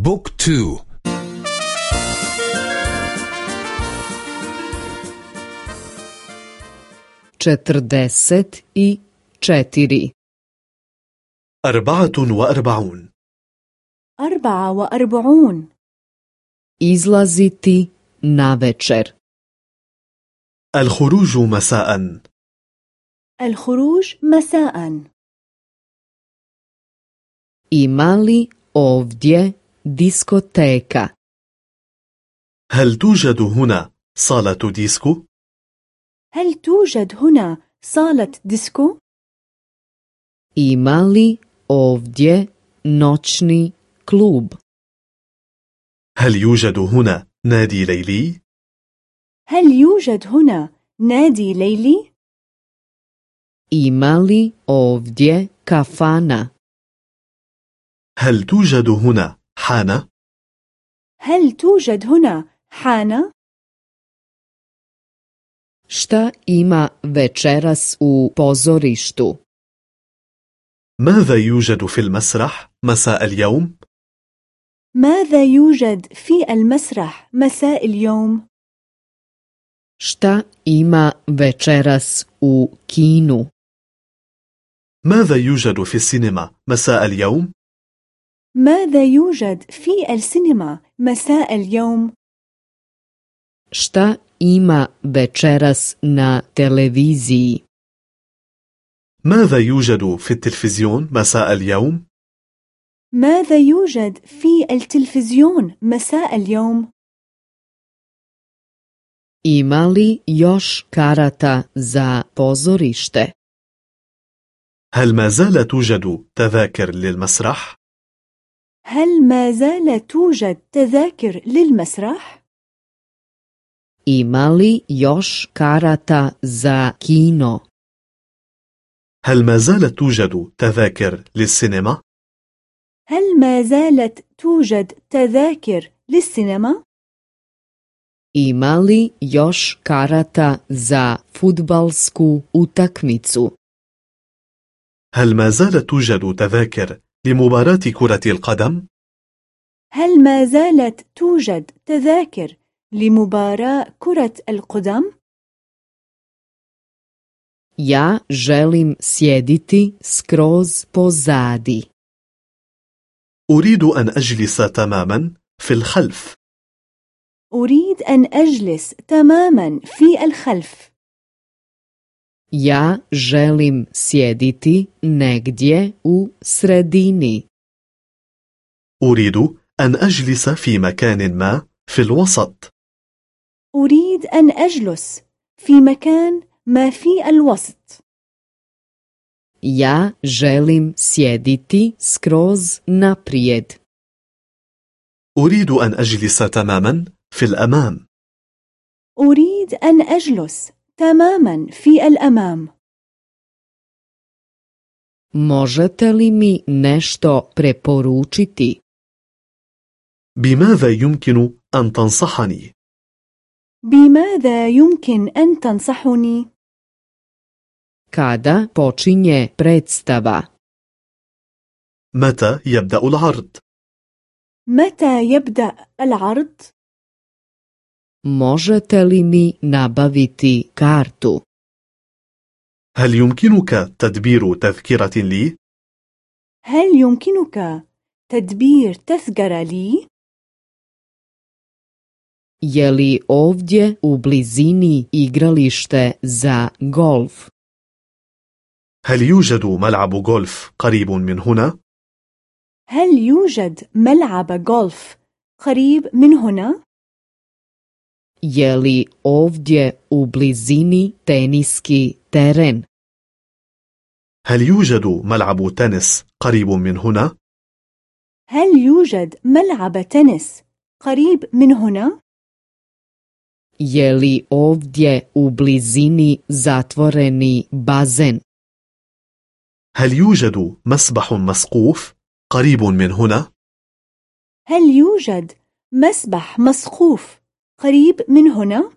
بوك تو. četrdeset i četiri أربعة وأربعون. أربعة وأربعون. Izlaziti na večer. الخروج مساء. الخروج مساء. Ima li ovdje diskoteka هل توجد هنا صالة ديسكو؟ هل توجد هنا صالة ديسكو؟ ima li ovdje noćni klub هل يوجد هنا نادي ليلي؟ هل يوجد هنا نادي ليلي؟ imali ovdje kafana هل توجد هنا حانة؟ هل توجد هنا حانة؟ šta ima večeras u pozorištu ماذا يوجد في المسرح مساء اليوم؟ ماذا يوجد في المسرح مساء اليوم؟ šta ima večeras u kinu ماذا يوجد في السينما مساء اليوم؟ ماذا يوجد في السينما مساء اليوم؟ šta ima večeras na televiziji ماذا يوجد في التلفزيون مساء اليوم؟ ماذا يوجد في التلفزيون مساء اليوم؟ ima li još karata za pozorište هل ما زال توجد تذاكر للمسرح؟ هل ما زال توجد تذاكر للمسرح؟ ima li još karata za kino هل ما زالت توجد تذاكر للسينما؟ هل ما زالت توجد تذاكر للسينما؟ ima li još karata za futbalsku utakmicu هل ما زالت توجد تذاكر لمباراة كرة القدم؟ هل ما زالت توجد تذاكر لمباراة كرة القدم؟ ja želim sjediti skroz pozadi أريد أن أجلس تماما في الخلف أريد أن أجلس تماما في الخلف Ja želim sjediti negdje u sredini. أريد أن أجلس في مكان ما في الوسط أريد أن أجلس في مكان ما في الوسط Ja želim sjediti skroz naprijed. أريد أن أجلس تماما في الأمام أريد أن أجلس تماما في الأمام Možete li mi nešto preporučiti? بماذا يمكن أن تنصحني؟ بماذا يمكن أن تنصحني؟ Kada počinje predstava? متى يبدأ العرض؟ متى يبدأ العرض؟ Možete li mi nabaviti kartu? هل يمكنك تدبير تذكرة لي؟ هل يمكنك تدبير تذكرة لي؟ Je li ovdje u blizini igralište za golf? هل يوجد ملعب غولف قريب من هنا؟ هل يوجد ملعب غولف قريب من هنا؟ Je li ovdje u blizini teniski teren? هل يوجد ملعب تنس قريب من هنا؟ هل يوجد ملعب تنس قريب من هنا؟ Je li ovdje u blizini zatvoreni bazen? هل يوجد مسبح مسقوف قريب من هنا؟ هل يوجد مسبح مسقوف قريب من هنا؟